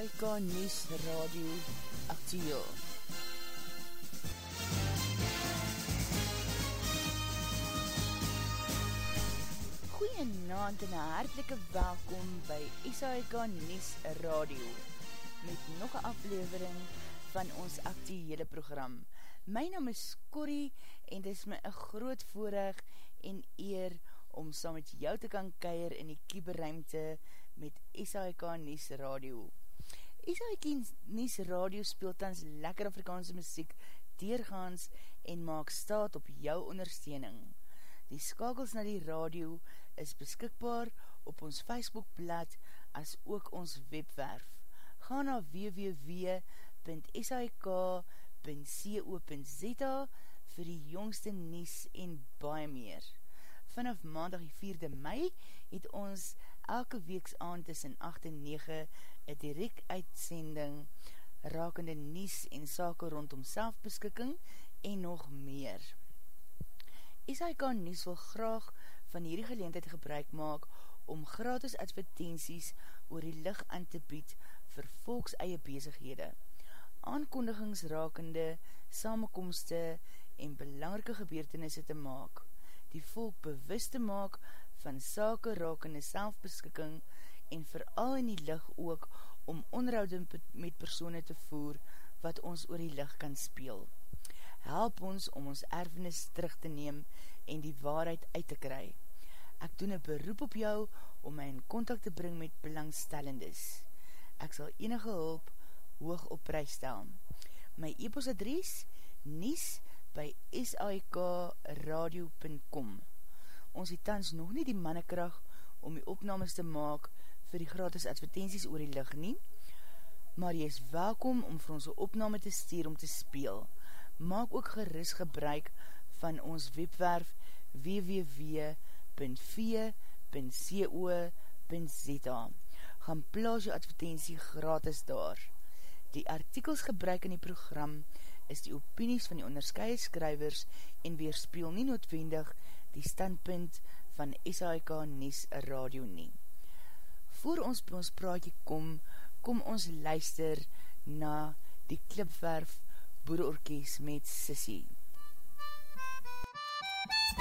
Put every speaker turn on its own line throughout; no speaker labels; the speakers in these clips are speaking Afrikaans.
SAIK News Radio Actiel. Goeienaand en hartelike welkom by SAIK News Radio met nog een aflevering van ons actiehele program. My naam is Corrie en dit is my een groot voorrecht en eer om saam met jou te kan keir in die kieberruimte met SAIK Nies Radio. SAIK Nies Radio speelt tans lekker Afrikaanse muziek deurgaans en maak staat op jou ondersteuning. Die skakels na die radio is beskikbaar op ons Facebookblad as ook ons webwerf. Ga na www.sik.co.za vir die jongste nies en baie meer. Vanaf maandag die 4de mei het ons elke weeks aan tussen 8 en 9 een direct uitsending rakende nies en sake rondom selfbeskikking en nog meer. SIK Nies wil graag van hierdie geleentheid gebruik maak om gratis advertenties oor die licht aan te bied vir volks eie bezighede. Aankondigings rakende, samenkomste en belangrike gebeurtenisse te maak die volk bewust te maak van sake rakende selfbeskikking en vooral in die licht ook om onroudend met persone te voer wat ons oor die licht kan speel. Help ons om ons erfenis terug te neem en die waarheid uit te kry. Ek doen een beroep op jou om my in contact te bring met belangstellendes. Ek sal enige hulp hoog op prijs stel. My e-postadries nies by sikradio.com Ons het tans nog nie die mannekracht om die opnames te maak vir die gratis advertenties oor die licht nie, maar jy is welkom om vir ons opname te stuur om te speel. Maak ook geris gebruik van ons webwerf www.v.co.za Gaan plaas jou advertentie gratis daar. Die artikels gebruik in die program is die opinies van die onderskeie skrywers en weerspeel nie noodwendig die standpunt van SAIK Nies Radio nie. Voor ons by ons praatje kom, kom ons luister na die klipwerf Boerorkies met Sissie. is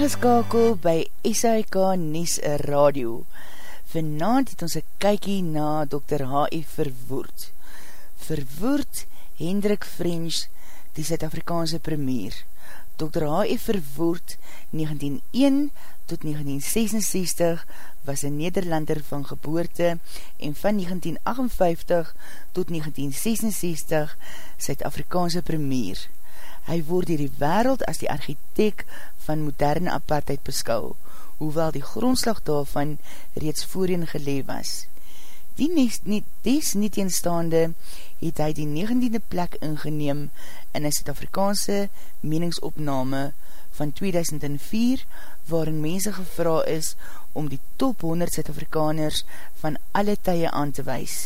ingeskakel by SAIK Nies Radio. Vanavond het ons een kykie na Dr. H.E. Verwoerd. Verwoerd Hendrik French, die Zuid-Afrikaanse premier. Dr. H.E. Verwoerd, 1901 tot 1966, was een Nederlander van geboorte en van 1958 tot 1966 Zuid-Afrikaanse premier. Hy word hier die wereld as die architect van moderne apartheid beskou, hoewel die grondslag daarvan reeds voorheen gelee was. Die des nie teenstaande het hy die 19e plek ingeneem in een Suid-Afrikaanse meningsopname van 2004, waarin mense gevra is om die top 100 Suid-Afrikaners van alle tye aan te wees.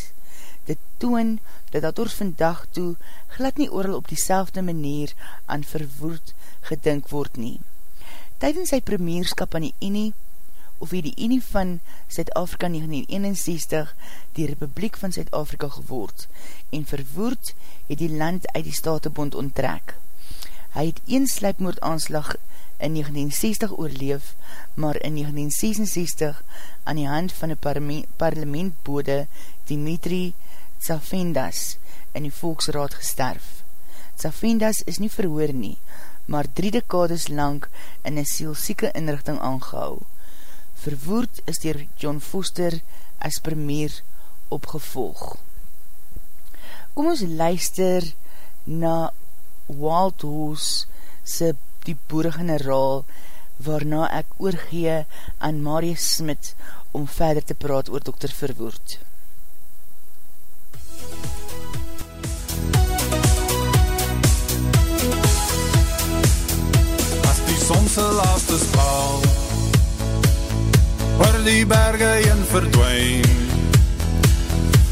Dit toon dat dat ons vandag toe glad nie ooral op die manier aan verwoerd gedink word nie. Tijdens sy premierskap aan die Unie, of hy die Unie van Zuid-Afrika 1961 die Republiek van Zuid-Afrika geword en verwoerd het die land uit die Statebond onttrek. Hy het een sluipmoordaanslag in 1960 oorleef, maar in 1966 aan die hand van die parlementbode Dimitri Tsafendas in die Volksraad gesterf. Tsafendas is nie verhoor nie, maar drie dekades lang in een sielsieke inrichting aangehou. Verwoerd is dier John Foster as premier opgevolg. Kom ons luister na Wild Horse se die boere-generaal waarna ek oorgee aan Marius Smit om verder te praat oor Dr. Verwoerd.
Sonse laaste straal Oor die berge in verdwijn.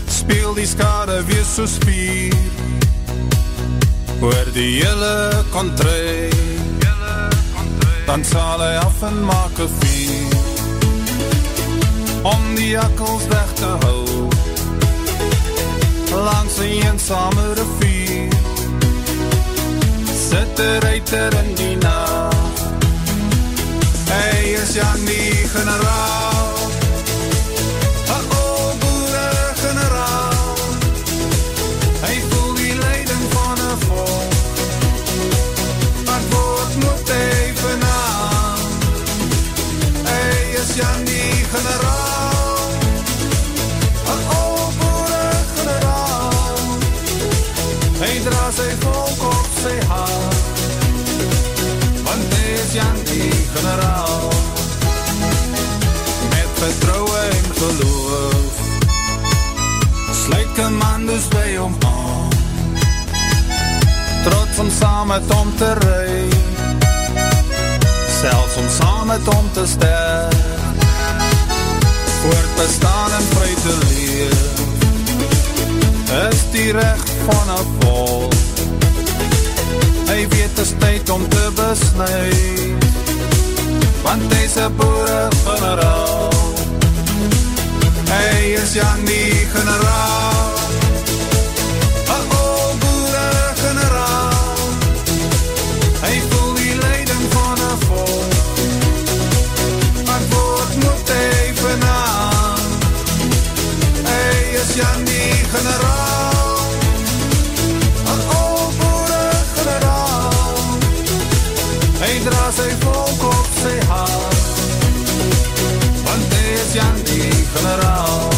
Speel die skade wees so spier Oor die hele kontrij Dan sal hy af en maak een vier Om die akkels weg te hou. Langs een eensame rivier Sit er uit er in die nacht Hy is Jan die generaal Sluit commandos by hom aan. Trots om saam met hom te rui Selfs om saam met hom te ster Voort bestaan en vry te leer Is die recht van een volk. Hy weet is tyd om te besnuit want hy is een boere generaal. Hy is Jan die generaal, is Jan die generaal, een oude boere generaal. Hy dra sy volk op sy hart. Want hy is Jan die generaal.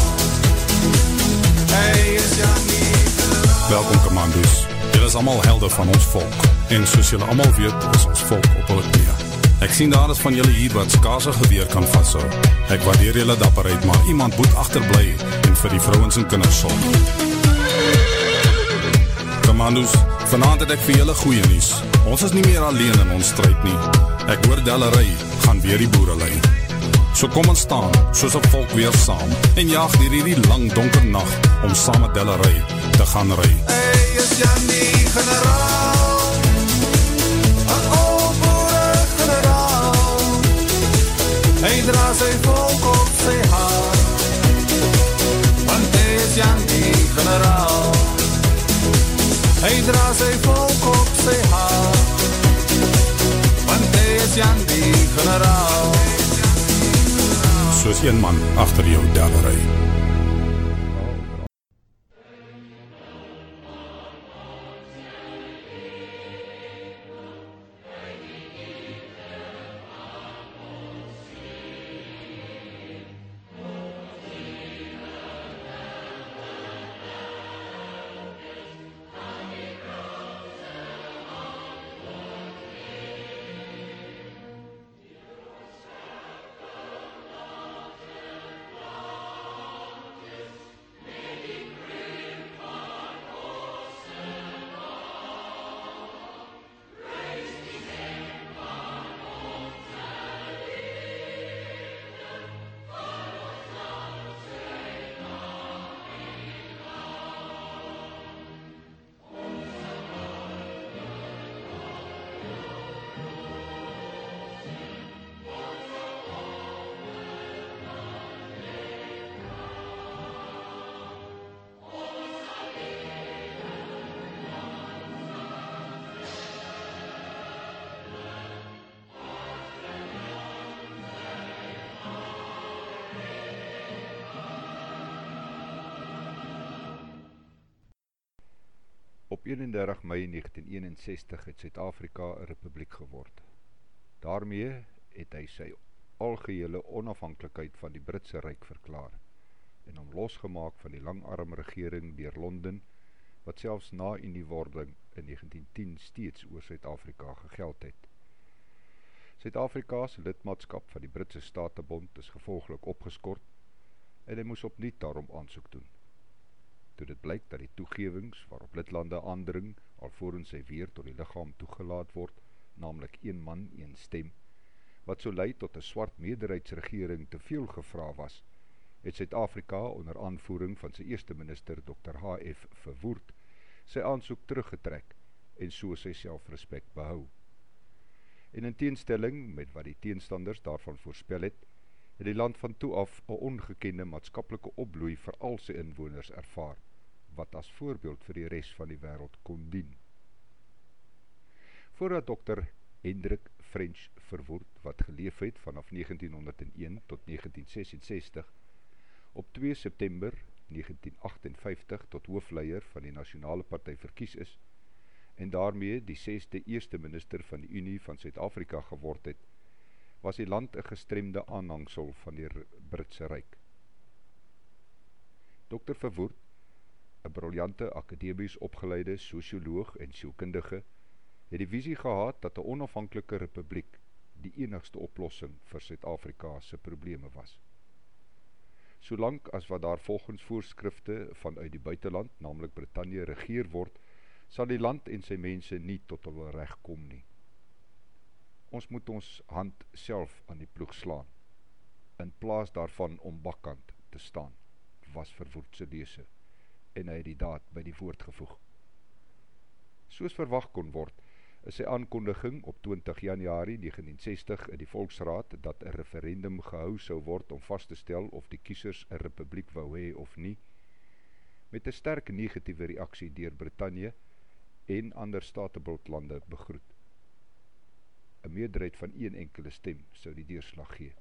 Hy is Jan die generaal.
Welkom commando's, julle is allemaal helde van ons volk. En soos julle allemaal weet, is ons volk op hulle knie Ek sien daar is van julle hier wat skaase geweer kan vasthou Ek waardeer julle dapperheid, maar iemand moet achterblij En vir die vrouwens en kinders sorg Commando's, vanavond het ek vir julle goeie nies Ons is nie meer alleen in ons strijd nie Ek hoor Dellery, gaan weer die boere lei. So kom ons staan, soos een volk weer saam, en jaag dier hierdie lang donker nacht, om saam met Dellery te gaan rui.
Hy is Jan die generaal, hy dra sy volk sy volk op sy hart Want hy is Jan die generaal
Soos een man achter jou dellerij
Op 31 mei 1961 het Suid-Afrika een republiek geword. Daarmee het hy sy algehele onafhankelijkheid van die Britse Rijk verklaar en om losgemaak van die langarm regering dier Londen, wat selfs na in die wording in 1910 steeds oor Suid-Afrika gegeld het. Suid-Afrika's lidmaatskap van die Britse Statebond is gevolgelik opgeskort en hy moes opnieuw daarom aansoek doen toe dit blyk dat die toegevings waarop lidlande aandring alvorens hy weer tot die lichaam toegelaat word, namelijk een man, een stem, wat so leid tot een swart meerderheidsregering te veel gevra was, het Zuid-Afrika onder aanvoering van sy eerste minister Dr. H.F. Verwoerd sy aansoek teruggetrek en so sy selfrespect behou. En in teenstelling met wat die teenstanders daarvan voorspel het, het die land van toe af een ongekende maatskapelike opbloei vir al sy inwoners ervaar, wat as voorbeeld vir die rest van die wereld kon dien. Voordat Dr. Hendrik French verwoord, wat geleef het vanaf 1901 tot 1966, op 2 September 1958 tot hoofleier van die Nationale Partij verkies is, en daarmee die 6de eerste minister van die Unie van Zuid-Afrika geword het, was die land een gestremde aanhangsel van die Britse Rijk. Dr. Verwoerd, een briljante akademies opgeleide socioloog en sielkundige, het die visie gehad dat die onafhankelike republiek die enigste oplossing vir Zuid-Afrikaanse probleme was. Solang as wat daar volgens voorskrifte vanuit die buitenland, namelijk Britannia, regeer word, sal die land en sy mense nie tot hulle recht kom nie. Ons moet ons hand self aan die ploeg slaan, in plaas daarvan om bakkant te staan, was verwoordse lese, en hy het die daad by die woord gevoeg. Soos verwacht kon word, is sy aankondiging op 20 januari 1960 in die Volksraad dat een referendum gehou sou word om vast te stel of die kiesers een republiek wou hee of nie, met een sterk negatieve reaksie dier Britannia en ander statebultlande begroet een meerderheid van een enkele stem sou die deurslag gee.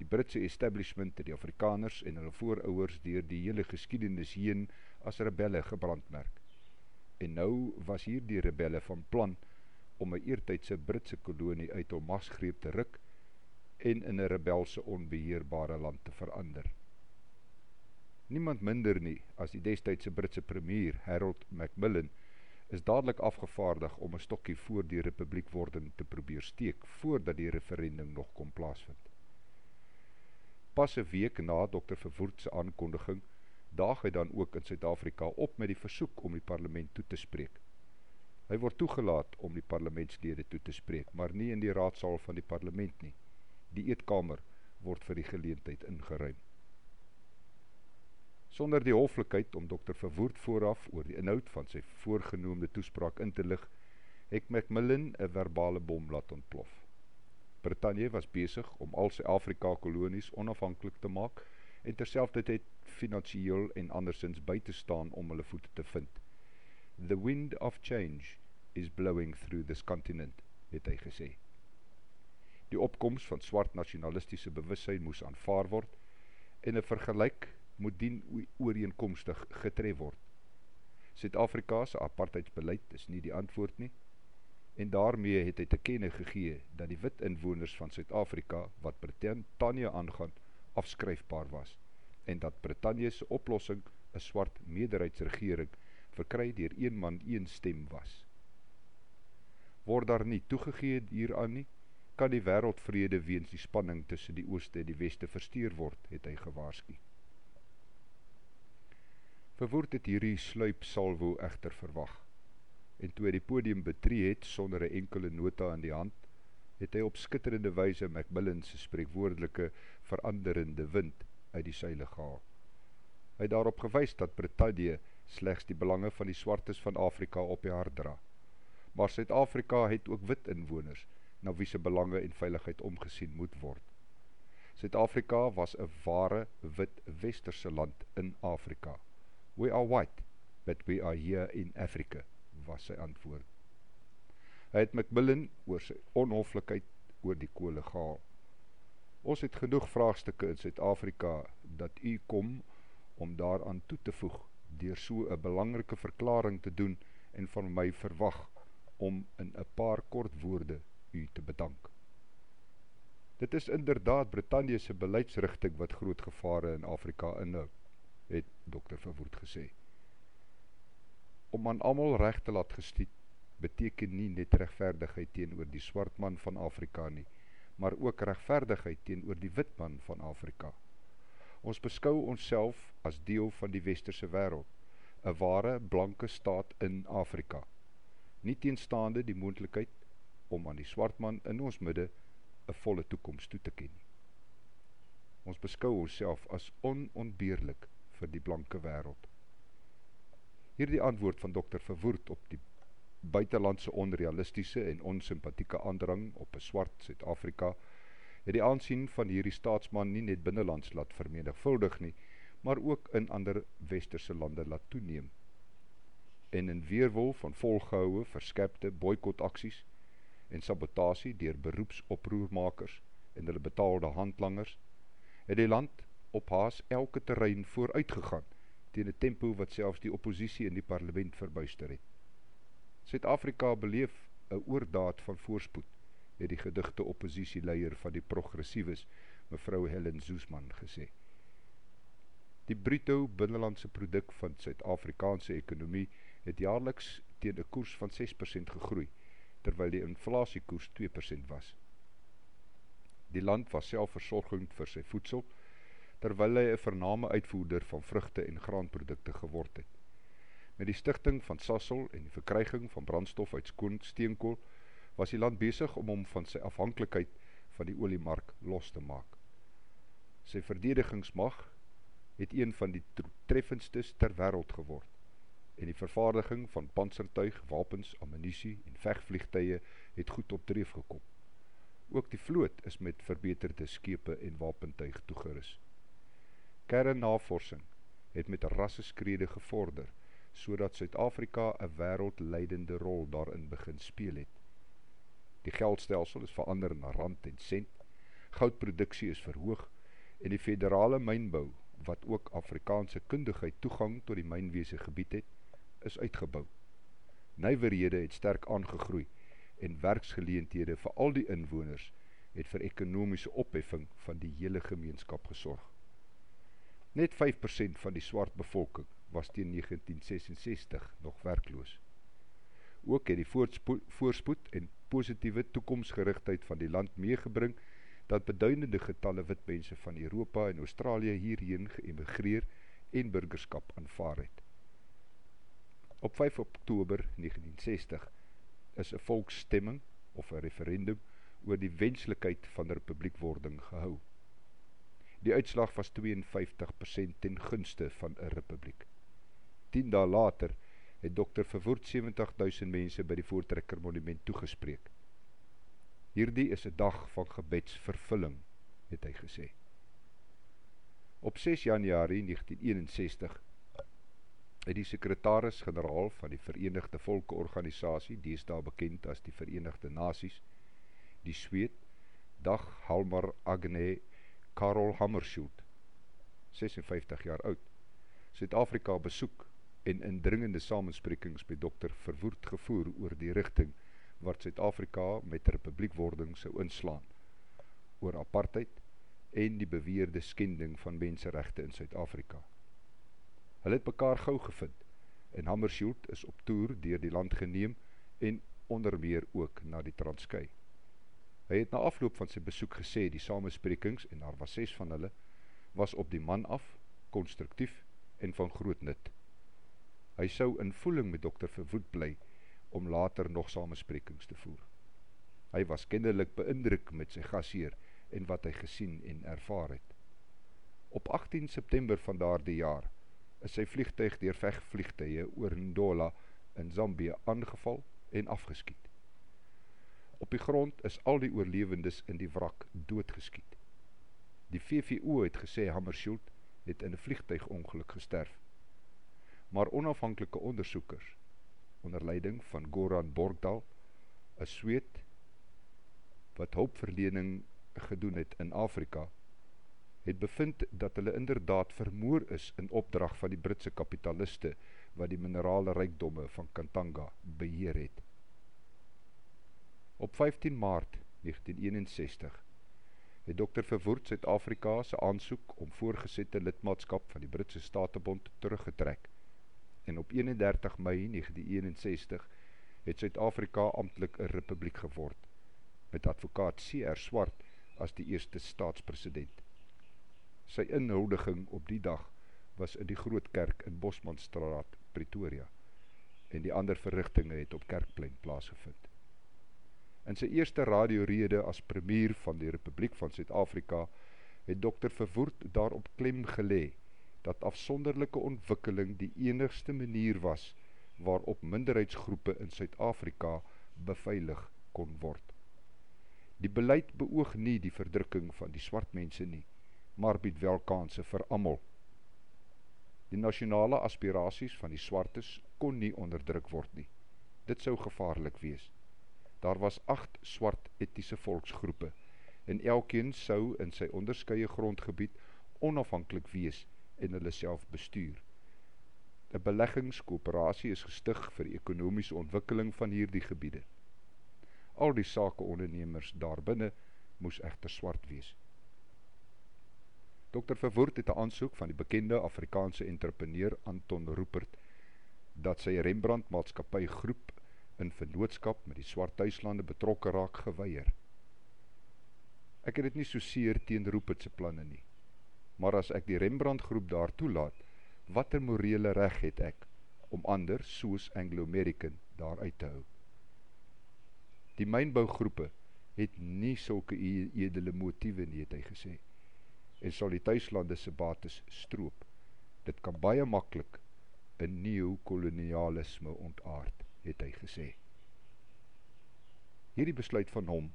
Die Britse establishment het die Afrikaners en hulle voorouwers dier die hele geschiedenis heen as rebelle gebrandmerk. En nou was hier die rebelle van plan om een eertijdse Britse kolonie uit om masgreep te ruk en in een rebelse onbeheerbare land te verander. Niemand minder nie as die destijdse Britse premier Harold Macmillan is dadelijk afgevaardig om een stokkie voor die republiek worden te probeer steek, voordat die referendum nog kon plaasvind. Pas een week na Dr. Vervoerdse aankondiging, daag hy dan ook in Zuid-Afrika op met die versoek om die parlement toe te spreek. Hy word toegelaat om die parlementslede toe te spreek, maar nie in die raadsaal van die parlement nie. Die eetkamer word vir die geleentheid ingeruimd sonder die hoflikheid om Dr. Verwoerd vooraf oor die inhoud van sy voorgenoemde toespraak in te lig, het Macmillan een verbale bom laat ontplof. Britannia was bezig om al sy Afrika-kolonies onafhankelijk te maak en terselfde tijd financieel en andersins by te staan om hulle voete te vind. The wind of change is blowing through this continent, het hy gesê. Die opkomst van swart nationalistische bewussein moes aanvaar word en een vergelijk moet dien ooreenkomstig getref word. Suid-Afrika's apartheidsbeleid is nie die antwoord nie en daarmee het hy te kenne gegee dat die wit inwoners van Suid-Afrika wat Britannia aangaan afskryfbaar was en dat Britannia's oplossing een swart meerderheidsregering verkry dier een man een stem was. Word daar nie toegegeed hieraan nie, kan die wereldvrede weens die spanning tussen die ooste en die weste versteer word, het hy gewaarski. Verwoord het hierdie sluip salvo echter verwag, en toe hy die podium betree het sonder een enkele nota in die hand, het hy op skitterende weise Macmillan's spreekwoordelike veranderende wind uit die seile gehaal. Hy daarop gewys dat Britannia slechts die belange van die swartes van Afrika op die hart dra. Maar Suid-Afrika het ook wit inwoners, na wie sy belange en veiligheid omgesien moet word. Suid-Afrika was een ware wit westerse land in Afrika. We are white, but we are here in Afrika, was sy antwoord. Hy het Macmillan oor sy onhoflikheid oor die kole gehaal. Ons het genoeg vraagstukke in Zuid-Afrika dat u kom om daaraan toe te voeg, dier so een belangrike verklaring te doen en van my verwag om in een paar kort woorde u te bedank. Dit is inderdaad Britanniese beleidsrichting wat groot gevare in Afrika inhoud, het Dr. Verwoerd gesê. Om aan amal recht te laat gestiet, beteken nie net rechtverdigheid teen oor die swartman van Afrika nie, maar ook rechtverdigheid teen oor die witman van Afrika. Ons beskou ons as deel van die westerse wereld, een ware blanke staat in Afrika, nie teenstaande die moendlikheid om aan die swartman in ons midde een volle toekomst toe te ken. Ons beskou ons as onontbeerlik vir die blanke wereld. Hier die antwoord van Dr. Verwoerd op die buitenlandse onrealistische en onsympathieke aandrang op een swart Zuid-Afrika, het die aansien van hierdie staatsman nie net binnenlands laat vermenigvuldig nie, maar ook in ander westerse lande laat toeneem. En in weerwol van volgehouwe, verskepte boykotaksies en sabotasie dier beroepsoproermakers en hulle betaalde handlangers, het die land op haas elke terrein vooruitgegaan tegen die tempo wat selfs die oppositie in die parlement verbuister het. Zuid-Afrika beleef een oordaad van voorspoed, het die gedigte oppositieleier van die progressiewes, mevrou Helen Soesman, gesê. Die bruto binnenlandse product van Zuid-Afrikaanse ekonomie het jaarliks tegen een koers van 6% gegroei, terwyl die inflasiekoers 2% was. Die land was selfverzorgend vir sy voedsel, terwyl hy een vername uitvoerder van vruchte en graanprodukte geword het. Met die stichting van Sassel en die verkryging van brandstof uit skoon steenkool, was die land bezig om om van sy afhankelijkheid van die oliemark los te maak. Sy verdedigingsmag het een van die treffendstes ter wereld geword en die vervaardiging van pansertuig, wapens, ammunisie en vechtvliegtuie het goed op dreef gekom. Ook die vloot is met verbeterde skepe en wapentuig toegeris. Kernnavorsing het met rasseskrede gevorder so dat Suid-Afrika een wereldleidende rol daarin begin speel het. Die geldstelsel is verander na rand en cent, goudproduksie is verhoog en die federale mijnbouw, wat ook Afrikaanse kundigheid toegang tot die mijnweese gebied het, is uitgebouw. Nijverhede het sterk aangegroei en werksgeleendhede vir al die inwoners het vir ekonomische opheffing van die hele gemeenskap gesorg. Net 5% van die swart bevolking was teen 1966 nog werkloos. Ook het die voorspoed, en positieve toekomstgerichtheid van die land meegebring dat beduinende getalle witmense van Europa en Australië hierheen geëmigreer en burgerskap aanvaar het. Op 5 oktober 1960 is een volksstemming of een referendum oor die wenslikheid van republiekwording gehou. Die uitslag was 52% ten gunste van een republiek. 10 daal later het dokter verwoord 70.000 mense by die voortrekker monument toegespreek. Hierdie is een dag van gebedsvervulling, het hy gesê. Op 6 januari 1961 het die sekretaris-generaal van die Verenigde Volke Organisatie, die is daar bekend as die Verenigde Naties, die Sweet, dag Halmar Agne Karel Hammershoot, 56 jaar oud, Zuid-Afrika besoek en in dringende samensprekings by dokter Verwoerd gevoer oor die richting wat Zuid-Afrika met republiekwording sou inslaan, oor apartheid en die beweerde skending van menserechte in Zuid-Afrika. Hulle het mekaar gauw gevind en Hammershoot is op toer dier die land geneem en onder meer ook na die Transkei. Hy het na afloop van sy besoek gesê die samensprekings, en daar was ses van hulle, was op die man af, constructief en van groot nut. Hy sou in voeling met dokter Verwoed bly, om later nog samensprekings te voer. Hy was kinderlik beindruk met sy gasheer en wat hy gesien en ervaar het. Op 18 September van daar die jaar is sy vliegtuig dier vechtvliegtuie oor Ndola in Zambie aangeval en afgeskiet. Op die grond is al die oorlevendes in die wrak doodgeskiet. Die VVO het gesê Hammershoot het in een vliegtuigongeluk gesterf. Maar onafhankelike onderzoekers, onder leiding van Goran Borgdal, een zweet wat hulpverlening gedoen het in Afrika, het bevind dat hulle inderdaad vermoor is in opdracht van die Britse kapitaliste wat die minerale rijkdomme van Kantanga beheer het. Op 15 maart 1961 het Dr. Verwoerd Zuid-Afrika sy aansoek om voorgezette lidmaatskap van die Britse Statebond teruggetrek en op 31 mei 1961 het Zuid-Afrika amtelijk een republiek geword met advokaat C.R. Swart as die eerste staatspresident. Sy inhuldiging op die dag was in die Groot Kerk in Bosmanstraat, Pretoria en die ander verrichtinge het op Kerkplein plaasgevind. In sy eerste radiorede as premier van die Republiek van Zuid-Afrika het Dr. Verwoerd daarop klem gelee dat afsonderlijke ontwikkeling die enigste manier was waarop minderheidsgroepe in Zuid-Afrika beveilig kon word. Die beleid beoog nie die verdrukking van die swart mense nie, maar bied wel kanse vir amal. Die nationale aspiraties van die swartes kon nie onderdruk word nie. Dit sou gevaarlik wees. Daar was acht swart ethische volksgroepe en elkeen sou in sy onderskeie grondgebied onafhankelijk wees en hulle self bestuur. Een beleggingscoöperatie is gestig vir die ekonomische ontwikkeling van hierdie gebiede. Al die sake ondernemers daarbinnen moes echter swart wees. Dr. Verwoerd het een aansoek van die bekende Afrikaanse entrepreneur Anton Rupert dat sy Rembrandt maatskapie groep in vernootskap met die swart thuislande betrokke raak geweier. Ek het het nie so seer teen Roepertse planne nie, maar as ek die Rembrandt groep daar toelaat, wat er morele reg het ek, om ander soos Anglo-American daar uit te hou. Die mijnbouwgroepe het nie sulke e-, edele motieve nie, het hy gesê, en sal die thuislande se bates stroop. Dit kan baie makkelijk in neo-kolonialisme ontaard het hy gesê. Hierdie besluit van hom,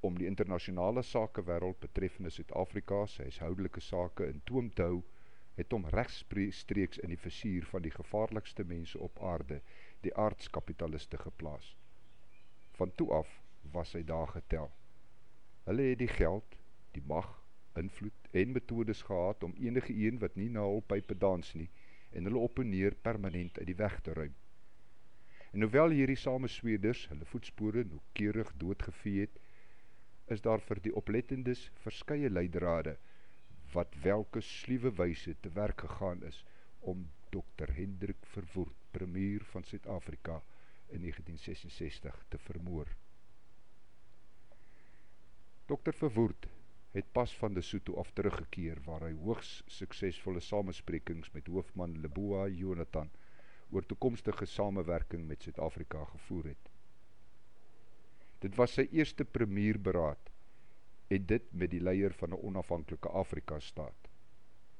om die internationale sakewereld betreffende Zuid-Afrika sy huishoudelike sake in toom te hou, het om rechtstreeks in die versier van die gevaarlikste mense op aarde, die aardskapitaliste geplaas. Van toe af was hy daar getel. Hulle het die geld, die mag, invloed en methodes gehad om enige een wat nie na hul pype dans nie, en hulle op en neer permanent uit die weg te ruim. En hoewel hierdie samensweerders hulle voetspore noekeurig doodgevee het, is daar vir die oplettendes verskye leidrade wat welke sliewe wijse te werk gegaan is om Dr. Hendrik Verwoerd, premier van Zuid-Afrika in 1966 te vermoor. Dr. Verwoerd het pas van de Soto af teruggekeer waar hy hoogs suksesvolle samensprekings met hoofdman Leboa Jonathan oor toekomstige samenwerking met Zuid-Afrika gevoer het. Dit was sy eerste premierberaad en dit met die leier van een onafhankelike Afrika staat.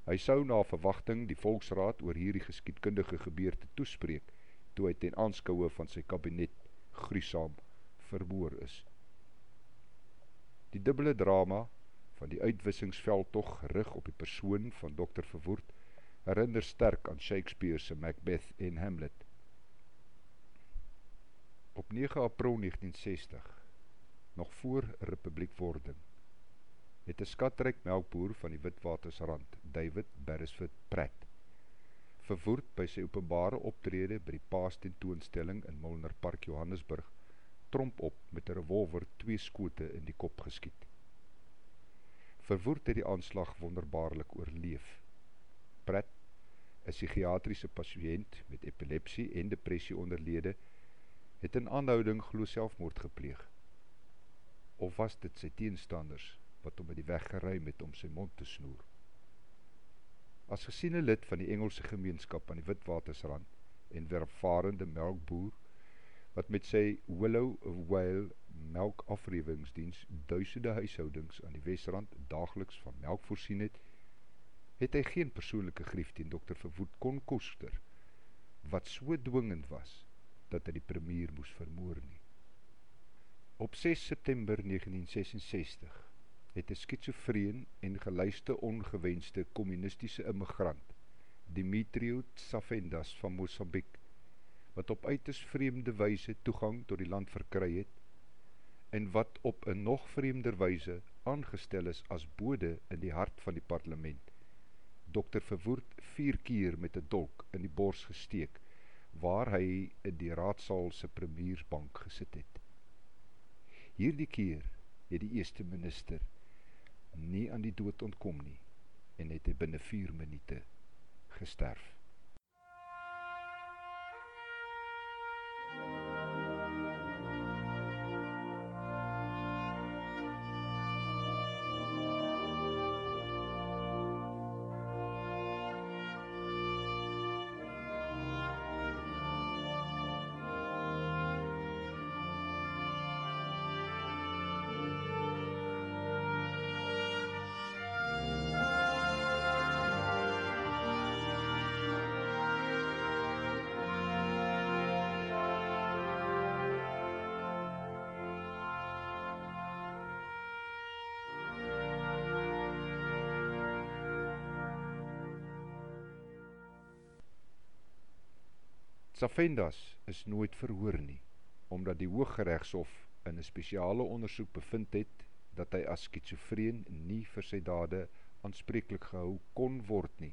Hy sou na verwachting die volksraad oor hierdie geskietkundige gebeurte toespreek toe hy ten aanskouwe van sy kabinet gruusam vermoor is. Die dubbele drama van die uitwissingsveldtog gerig op die persoon van Dr. Verwoerd herinner sterk aan Shakespeare's Macbeth en Hamlet. Op 9 april 1960, nog voor republiekwording, het een skatryk melkboer van die Witwatersrand, David Beresford Pratt, vervoerd by sy openbare optrede by die paastentoonstelling in Mulner Park Johannesburg, tromp op met een revolver twee skote in die kop geskiet. Vervoerd het die aanslag wonderbaarlik oorleef. Pratt, een psychiatrische patiënt met epilepsie en depressie onderlede, het in aanhouding glo selfmoord gepleeg. Of was dit sy teenstanders wat om in die weg geruim het om sy mond te snoer? As gesiene lid van die Engelse gemeenskap aan die Witwatersrand en werfvarende melkboer, wat met sy Willow of Whale melk afrevingsdienst duisende huishoudings aan die Westrand dageliks van melk voorsien het, het hy geen persoonlijke grief teen Dr. Verwoed kon koster, wat so dwingend was, dat hy die premier moes vermoor nie. Op 6 September 1966 het een schizofreen en geluiste ongewenste communistische immigrant, Dimitrio Tsafendas van Mozambique, wat op uiters vreemde weise toegang tot die land verkry het, en wat op een nog vreemder weise aangestel is as bode in die hart van die parlement, Dr. Verwoerd vier keer met een dolk in die bors gesteek, waar hy in die raadsalse premiersbank gesit het. Hierdie keer het die eerste minister nie aan die dood ontkom nie en het hy binnen vier minute gesterf. Safendas is nooit verhoor nie, omdat die Hooggerechtshof in een speciale onderzoek bevind het, dat hy as schizofreen nie vir sy dade aanspreeklik gehou kon word nie,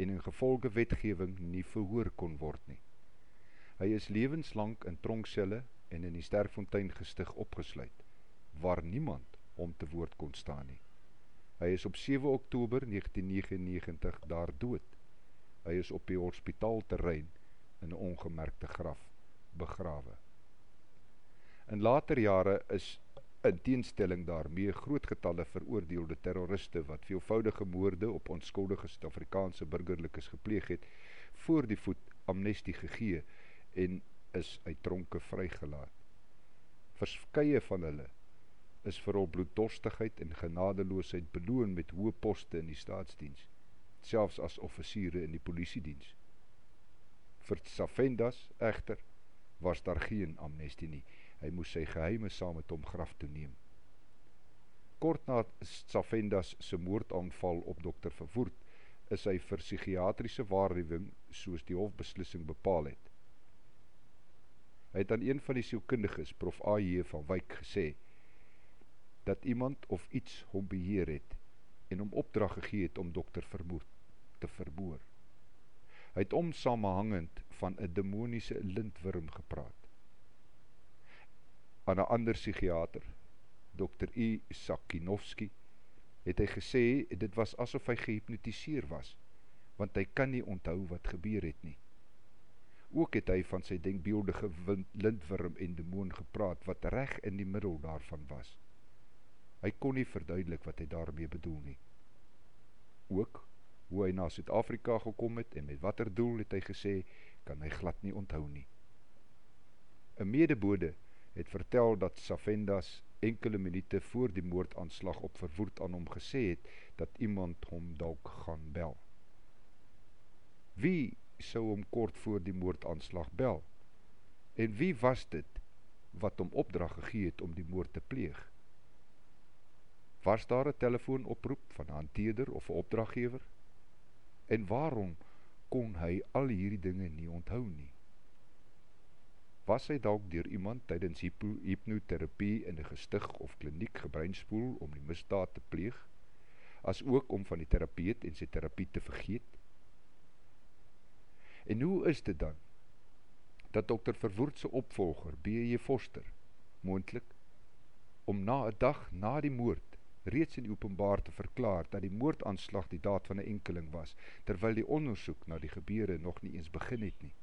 en in gevolge wetgeving nie verhoor kon word nie. Hy is levenslang in tronkcelle en in die Sterfontein gestig opgesluit, waar niemand om te woord kon staan nie. Hy is op 7 oktober 1999 daar dood. Hy is op die hospitaalterrein in een ongemerkte graf begrawe. In later jare is in teenstelling daarmee groot getalle veroordeelde terroriste wat veelvoudige moorde op onskuldige Suid-Afrikaanse burgerlikes gepleeg het, voor die voet amnestie gegee en is uit tronke vrygelaat. Verskye van hulle is vooral bloeddorstigheid en genadeloosheid beloon met hoë poste in die staatsdienst, selfs as officiere in die politiedienst. Vir Safendas echter was daar geen amnestie nie. Hy moes sy geheime saam met hom graf toeneem. Kort na Safendas sy moordaanval op Dr. Vervoerd is hy vir psychiatrische waarhewing soos die hofbeslissing bepaal het. Hy het aan een van die sielkundiges, prof A.J. van Wyk, gesê dat iemand of iets hom beheer het en om opdracht gegeet om Dr. Vermoed te verboor. Hy het omsamehangend van een demoniese lintworm gepraat. Aan een ander psychiater, Dr. I. Sakinovski, het hy gesê, dit was asof hy gehypnotiseer was, want hy kan nie onthou wat gebeur het nie. Ook het hy van sy denkbeeldige lintworm en demoon gepraat, wat reg in die middel daarvan was. Hy kon nie verduidelik wat hy daarmee bedoel nie. Ook hoe hy na Suid-Afrika gekom het en met wat er doel het hy gesê, kan hy glad nie onthou nie. Een medebode het vertel dat Safendas enkele minute voor die moordaanslag op verwoerd aan hom gesê het, dat iemand hom dalk gaan bel. Wie sou hom kort voor die moordaanslag bel? En wie was dit wat hom opdracht gegeet om die moord te pleeg? Was daar een telefoon oproep van een hanteerder of een opdrachtgever? En waarom kon hy al hierdie dinge nie onthou nie? Was hy dalk dier iemand tydens hypnotherapie in die gestig of kliniek gebreinspoel om die misdaad te pleeg, as ook om van die therapeut en sy therapie te vergeet? En hoe is dit dan, dat Dr. Verwoerdse opvolger, B.J. Foster, moendlik, om na een dag na die moord, reeds in openbaar te verklaar, dat die moordaanslag die daad van een enkeling was, terwyl die onderzoek na die gebeure nog nie eens begin het nie.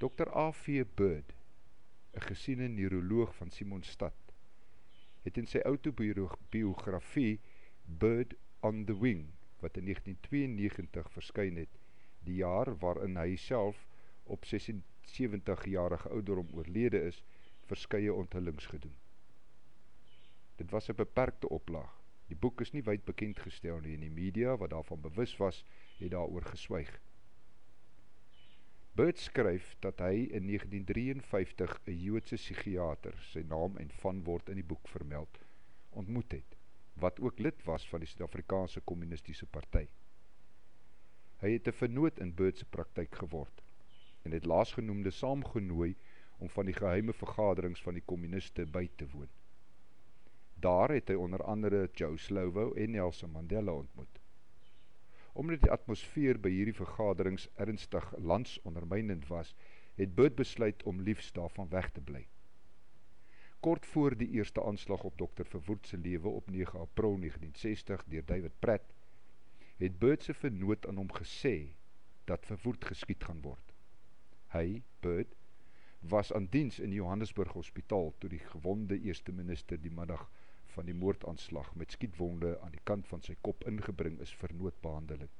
Dr. A.V. Bird, een gesiene neuroloog van Simonstad, het in sy autobiografie Bird on the Wing, wat in 1992 verskyn het, die jaar waarin hy self op 76-jarige ouderom oorlede is, verskye onthullings gedoen. Dit was een beperkte oplaag. Die boek is nie wijd bekend gestel nie in die media, wat daarvan bewus was, het daar oor geswyg. Bird skryf dat hy in 1953 een joodse psychiater, sy naam en van word in die boek vermeld, ontmoet het, wat ook lid was van die Suid-Afrikaanse Communistische Partij. Hy het een vernoot in Birdse praktijk geword, en het laasgenoemde saamgenooi om van die geheime vergaderings van die communiste by te woon. Daar het hy onder andere Joe Slovo en Nelson Mandela ontmoet omdat die atmosfeer by hierdie vergaderings ernstig landsondermijnend was, het Bud besluit om liefst daarvan weg te bly. Kort voor die eerste aanslag op Dr. Verwoerdse lewe op 9 april 1960 dier David Pratt, het Birdse vernoot aan hom gesê dat Verwoerd geskiet gaan word. Hy, Bird, was aan diens in Johannesburg hospitaal toe die gewonde eerste minister die middag van die moordaanslag met skietwonde aan die kant van sy kop ingebring is vir noodbehandeling.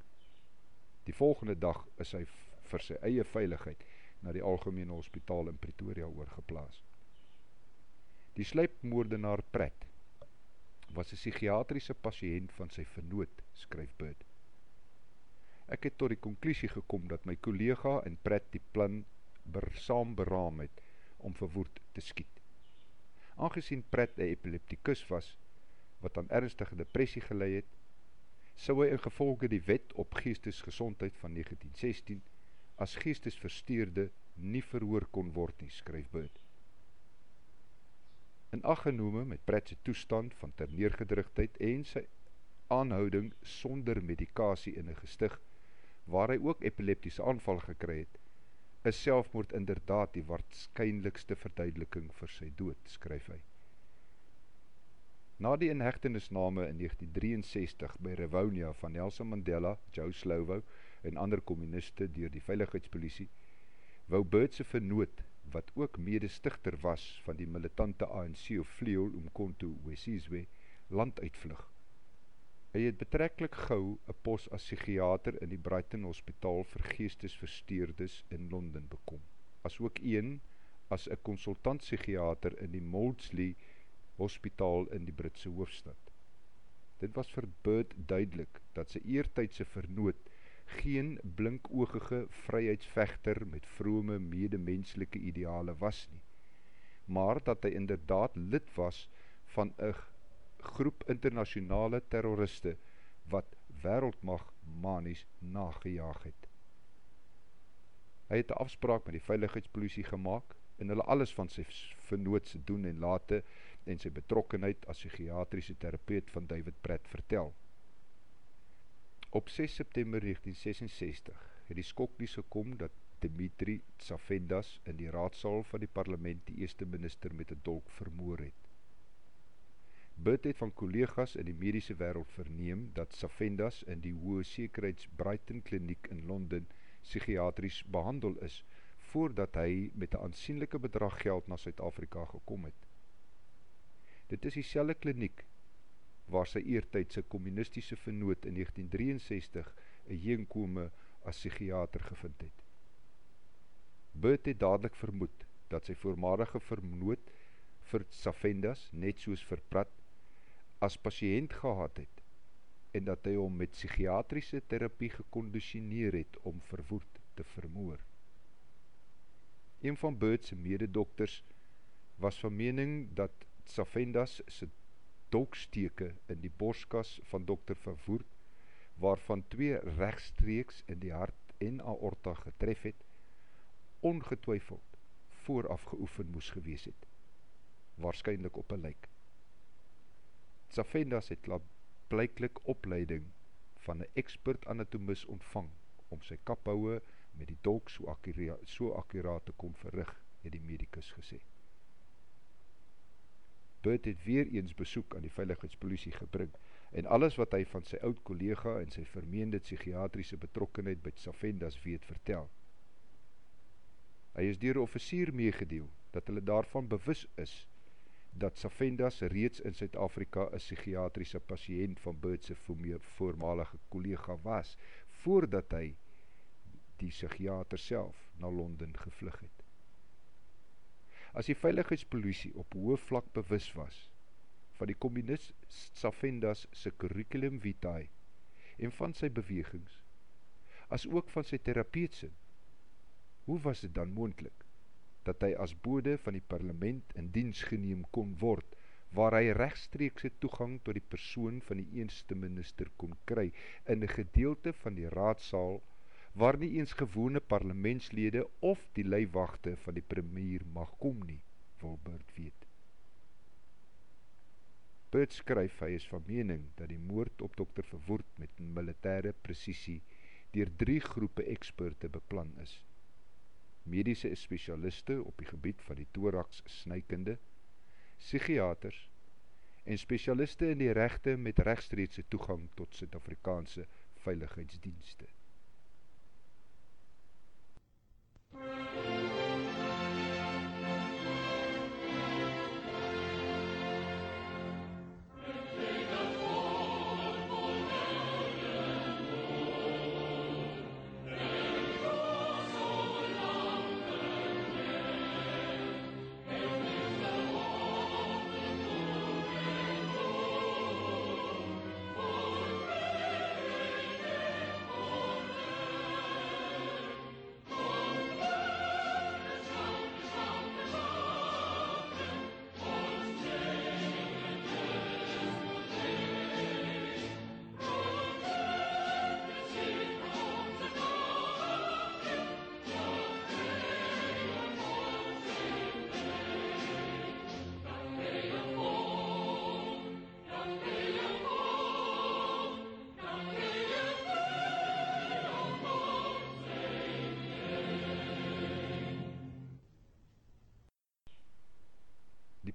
Die volgende dag is hy vir sy eie veiligheid na die Algemene Hospitaal in Pretoria oorgeplaas. Die sluipmoordenaar Pret was een psychiatrische patiënt van sy vernoot, skryf Bud. Ek het tot die conclusie gekom dat my collega en Pret die plan saam beraam het om verwoord te skiet. Aangezien Pret een epilepticus was, wat aan ernstige depressie geleid het, sou hy in gevolge die wet op geestesgezondheid van 1916 as geestesversteerde nie verhoor kon word nie, skryf Bud. In aggenome met Pretse toestand van ter neergedrugtheid en sy aanhouding sonder medikasie in een gestig, waar hy ook epileptische aanval gekry het, is selfmoord inderdaad die waarskynlikste verduideliking vir sy dood, skryf hy. Na die inhechtenisname in 1963 by Rivonia van Nelson Mandela, Joe Slovo en ander communiste dier die veiligheidspolisie, wou Birdse vernoot, wat ook medestichter was van die militante ANC of Vleo Umkonto Wesizwe, land uitvlug. Hy het betrekkelijk gauw een pos as psychiater in die Brighton Hospitaal vir geestesversteerdes in Londen bekom, as ook een as een consultant psychiater in die Maudsley Hospitaal in die Britse hoofstad. Dit was vir Bird duidelik dat sy eertijdse vernoot geen blinkoogige vryheidsvechter met vrome medemenselike ideale was nie, maar dat hy inderdaad lid was van een groep internationale terroriste wat wereldmag manies nagejaag het. Hy het een afspraak met die veiligheidspolisie gemaakt en hulle alles van sy vernootse doen en late en sy betrokkenheid as psychiatrische therapeut van David Pratt vertel. Op 6 September 1966 het die skoknies gekom dat Dimitri Tsafendas in die raadsaal van die parlement die eerste minister met een dolk vermoor het. Bid het van collega's in die medische wereld verneem dat Safendas in die Hoge Sekerheids Brighton kliniek in Londen psychiatries behandel is, voordat hy met een aansienlijke bedrag geld na Suid-Afrika gekom het. Dit is die selle kliniek waar sy eertijdse communistische vernoot in 1963 een jeenkome as psychiater gevind het. Bid het dadelijk vermoed dat sy voormalige vernoot vir Safendas, net soos vir Prat, as patiënt gehad het en dat hy hom met psychiatrische therapie geconditioneer het om verwoed te vermoor. Een van Bird's mededokters was van mening dat Safendas sy dolksteke in die borskas van dokter Vervoerd, waarvan twee rechtstreeks in die hart en aorta getref het, ongetwyfeld vooraf geoefen moes gewees het, waarschijnlijk op een lijk. Safendas het blijklik opleiding van een expert anatomus ontvang om sy kaphouwe met die dolk so, akkura so akkuraat te kom verrig, het die medicus gesê. Burt het weer eens besoek aan die veiligheidspolisie gebring en alles wat hy van sy oud collega en sy vermeende psychiatrische betrokkenheid by Safendas weet vertel. Hy is dier officier meegedeel dat hulle daarvan bewus is dat Safendas reeds in Suid-Afrika een psychiatrische patiënt van Birdse voormalige collega was, voordat hy die psychiater self na Londen gevlug het. As die veiligheidspolisie op hoë vlak bewus was van die communist Safendas sy curriculum vitae en van sy bewegings, as ook van sy therapeutsin, hoe was dit dan moendlik dat hy as bode van die parlement in diens geneem kon word, waar hy rechtstreekse toegang tot die persoon van die eenste minister kon kry, in die gedeelte van die raadsaal, waar nie eens gewone parlementslede of die leiwachte van die premier mag kom nie, wil Bert weet. Bert skryf, hy is van mening, dat die moord op dokter Verwoerd met militaire precisie dier drie groepe experte beplan is, medische specialiste op die gebied van die thorax snijkende, psychiaters en specialiste in die rechte met rechtstreedse toegang tot Suid-Afrikaanse veiligheidsdienste.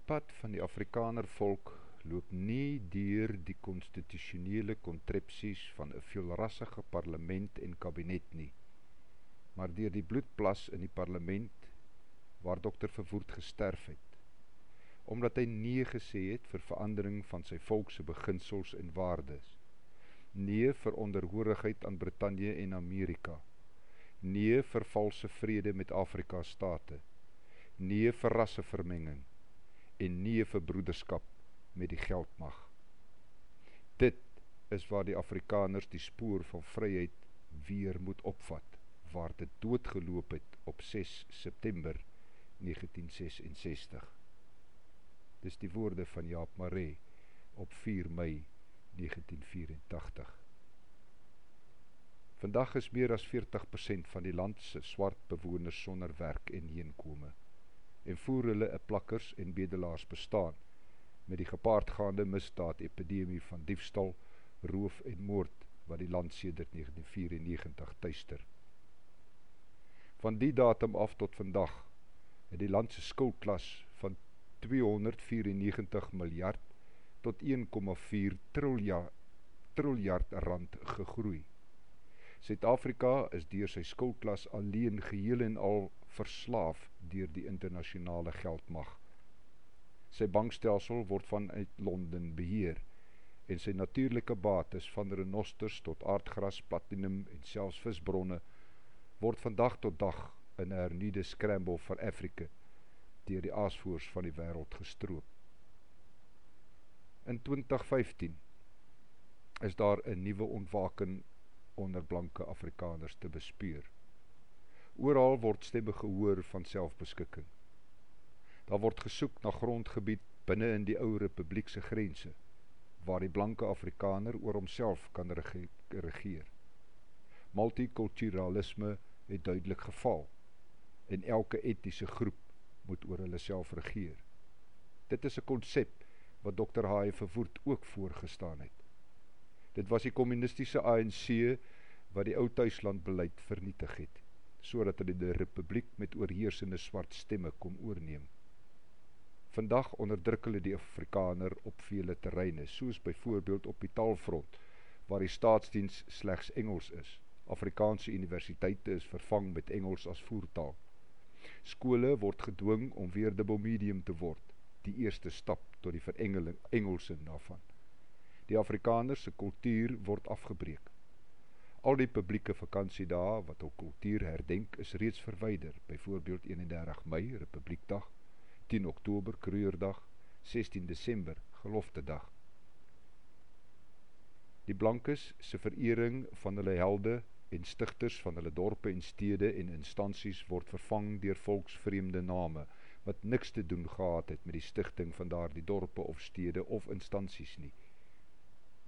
Pad van die Afrikaner volk loop nie dier die constitutionele contrepties van een veelrassige parlement en kabinet nie, maar dier die bloedplas in die parlement waar Dr. Vervoerd gesterf het, omdat hy nie gesê het vir verandering van sy volkse beginsels en waardes, nee vir onderhoorigheid aan Britannië en Amerika, nee vir valse vrede met Afrika state, nee vir rassevermenging, en nee vir broederskap met die geldmag. Dit is waar die Afrikaners die spoor van vryheid weer moet opvat, waar dit doodgeloop het op 6 September 1966. Dis die woorde van Jaap Marais op 4 Mei 1984. Vandag is meer as 40% van die landse swart bewoners sonder werk en heenkome en voer hulle 'n plakkers en bedelaars bestaan met die gepaardgaande misdaad epidemie van diefstal, roof en moord wat die land sedert 1994 tuister. Van die datum af tot vandag het die land se skuldklas van 294 miljard tot 1,4 triljard triljard rand gegroei. Suid-Afrika is deur sy skuldklas alleen geheel en al verslaaf deur die internasionale geldmag. Sy bankstelsel word vanuit Londen beheer en sy natuurlike bates van renosters tot aardgras, platinum en selfs visbronne word van dag tot dag in 'n hernuide scramble vir Afrika deur die aasvoers van die wêreld gestroop. In 2015 is daar 'n nuwe ontwaking onder blanke Afrikaners te bespeur. Ooral word stemme gehoor van selfbeskikking. Daar word gesoek na grondgebied binne in die ou republiekse grense waar die blanke Afrikaner oor homself kan regeer. Multikulturalisme het duidelik geval en elke etniese groep moet oor hulle self regeer. Dit is 'n konsep wat Dr. Haie verwoord ook voorgestaan het. Dit was die kommunistiese ANC wat die ou tuisland beleid vernietig het so dat hulle die republiek met oorheersende swart stemme kom oorneem. Vandag onderdruk hulle die Afrikaner op vele terreine, soos byvoorbeeld op die taalfront, waar die staatsdiens slechts Engels is. Afrikaanse universiteite is vervang met Engels as voertaal. Skole word gedwing om weer dubbel medium te word, die eerste stap tot die verengeling Engelse daarvan. Die Afrikanerse kultuur word afgebreek. Al die publieke vakantiedae wat op kultuur herdenk is reeds verwyder, byvoorbeeld 31 Mei, Republiekdag, 10 Oktober, Kruierdag, 16 Desember, Geloftedag. Die blankes se verering van hulle helde en stigters van hulle dorpe en stede en instansies word vervang deur volksvreemde name wat niks te doen gehad het met die stigting van daardie dorpe of stede of instansies nie.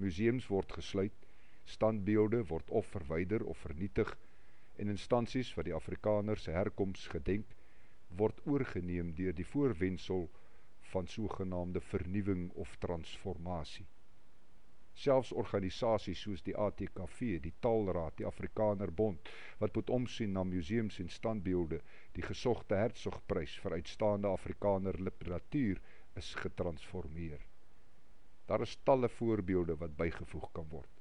Museums word gesluit standbeelde word of verwyder of vernietig en instansies wat die Afrikaners herkomst gedenk, word oorgeneem dier die voorwensel van sogenaamde vernieuwing of transformatie. Selfs organisaties soos die ATKV, die Taalraad, die Afrikaner Bond, wat moet omsien na museums en standbeelde, die gesochte hertzogprys vir uitstaande Afrikaner literatuur is getransformeer. Daar is talle voorbeelde wat bygevoeg kan word.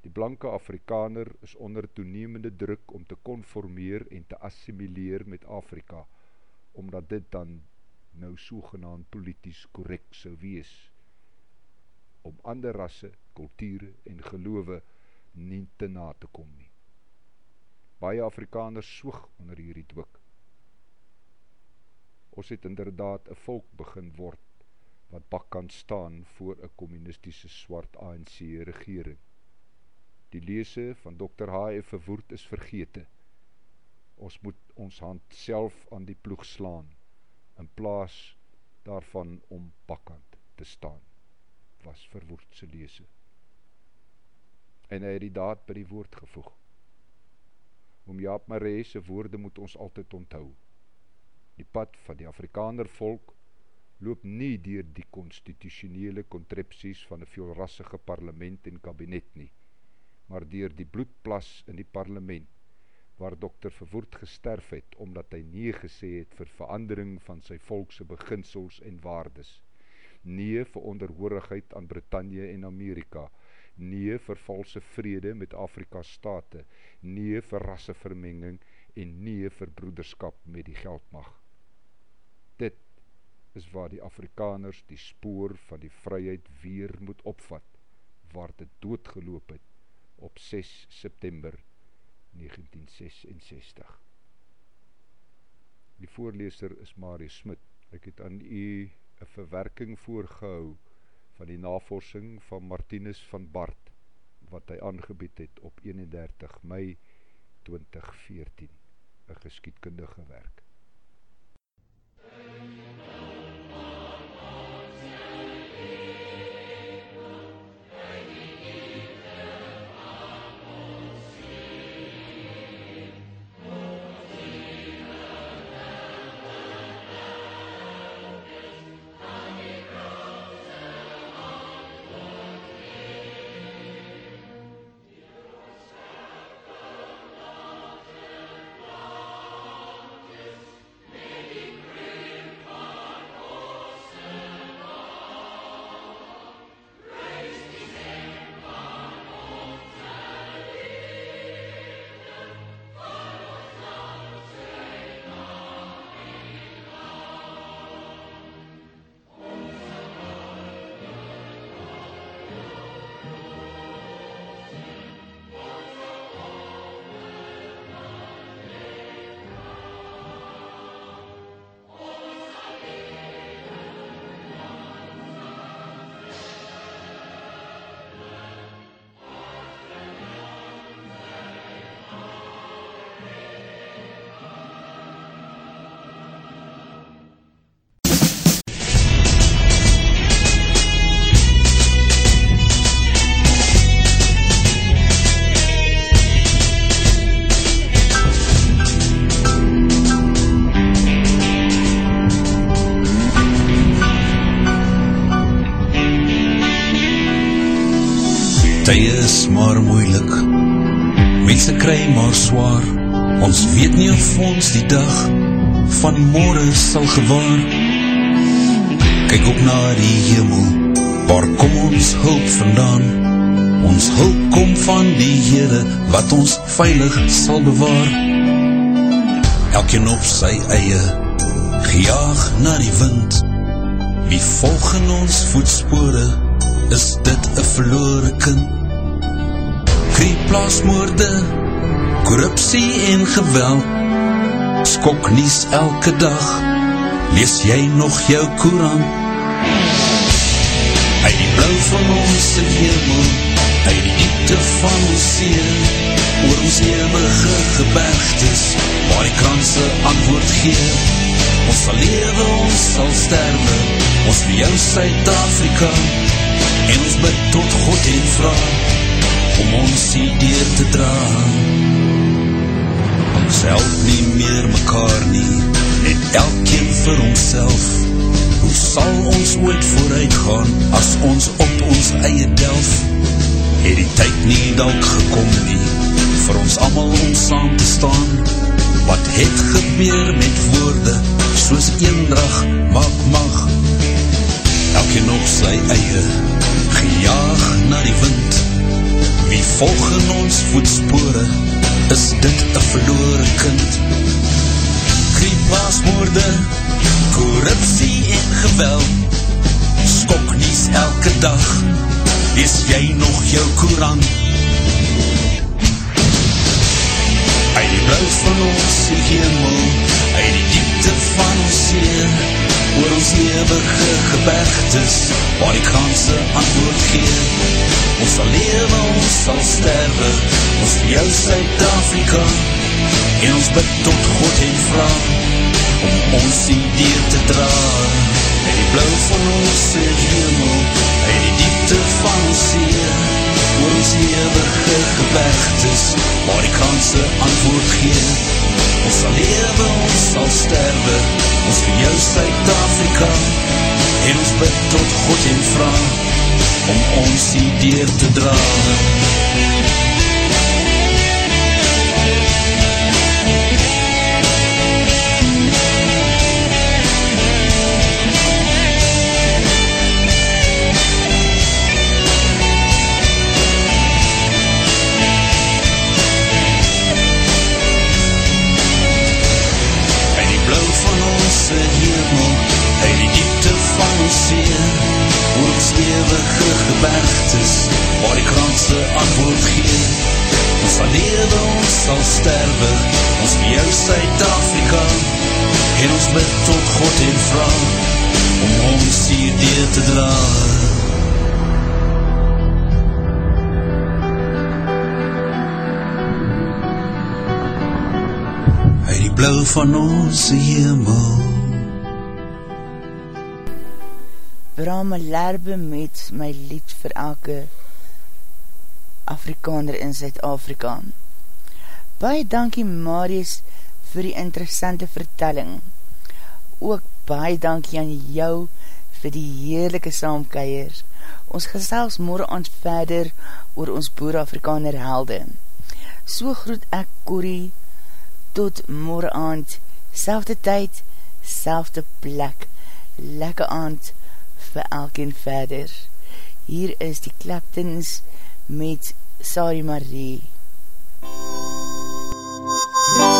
Die blanke Afrikaner is onder toenemende druk om te conformeer en te assimileer met Afrika, omdat dit dan nou sogenaamd politisch correct sou wees, om ander rasse, kulture en geloof nie te na te kom nie. Baie Afrikaners soog onder hierdie dwik. Ons het inderdaad een volk begin word, wat bak kan staan voor een communistische swart ANC regering. Die lese van Dr. H.F. Verwoerd is vergete. Ons moet ons hand self aan die ploeg slaan, in plaas daarvan om bakkant te staan, was Verwoerdse lese. En hy het die daad by die woord gevoeg. Om Jaap Marais' woorde moet ons altyd onthou. Die pad van die Afrikaner volk loop nie dier die constitutionele contrepties van die veelrassige parlement en kabinet nie maar dier die bloedplas in die parlement, waar dokter Verwoerd gesterf het, omdat hy nie gesê het vir verandering van sy volkse beginsels en waardes, nie vir onderhoorigheid aan Britannië en Amerika, nie vir valse vrede met Afrika state, nie vir rassevermenging. En nie vir broederskap met die geldmag. Dit is waar die Afrikaners die spoor van die vryheid weer moet opvat, waar dit doodgeloop het op 6 September 1966. Die voorleeser is Marius Smit. Ek het aan u een verwerking voorgehou van die navorsing van Martinus van Bart, wat hy aangebied het op 31 mei 2014, een geskietkundige werk.
Tye is maar moeilik. Mense kry maar zwaar Ons weet nie of ons die dag Van morgen sal gewaar. Kyk op na die hemel. Waar kom ons hulp vandaan? Ons hulp kom van die Heere Wat ons veilig sal bewaar. Elkeen op sy eie. Gejaag na die wind. Wie volg in ons voetspore Is dit een verloore kind kriepplaasmoorde, korruptie en geweld, skok nies elke dag, lees jy nog jou koerant? Uit die blauw van ons hemel, uit die diepte van ons see, oor ons eeuwige gebergtes, waar die kranse antwoord gee, ons sal lewe, ons sal sterwe, ons vir jou Suid-Afrika, en ons bid tot God en vraag, om ons hier te dra ons help nie meer mekaar nie net elkeen vir homself. Hoe sal ons ooit vooruit gaan as ons op ons eie delf? Het die tyd nie dalk gekom nie vir ons allemaal om saam te staan? Wat het gebeur met woorde soos eendrag maak mag? Elkeen op sy eie gejaag na die wind Wie volg in ons voetspore, is dit een verloore kind. Kriepplaasmoorde, korruptie en geweld, skok nies elke dag, is jy nog jou koerant. Uit die blauw van ons hemel, uit die diepte van ons see, oor ons eeuwige gebergtes, waar die kranse antwoord gee, ons sal lewe, ons sal sterwe, ons vir jou Suid-Afrika, en ons bid tot God en vraag, om ons die dier te dra, met die blauw van ons hemel, met die diepte van ons see, oor ons eeuwige gebergtes, waar die kanse antwoord gee, ons sal lewe, ons sal sterwe, ons vir jou Suid-Afrika, en ons bid tot God en vraag, om ons die deur te dra. Die van see, oor ons eeuwige gebergtes, waar die kranse antwoord gee. Ons sal lewe, ons sal sterwe, ons vir jou Suid-Afrika, en ons bid tot God en vrou, om ons hier deur te draai. blauw van ons hemel.
Bra my lerbe met my lied vir elke Afrikaner in Zuid-Afrika. Baie dankie Marius vir die interessante vertelling. Ook baie dankie aan jou vir die heerlijke saamkeier. Ons gesels morgen aan verder oor ons boer-Afrikaner helde. So groet ek Corrie tot morgen aand, selfde tyd, selfde plek, lekker aand vir elkeen verder. Hier is die Claptons met Sari Marie.
plaas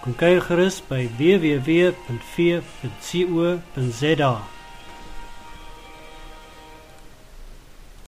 Kom kyk gerus by www.v.co.za.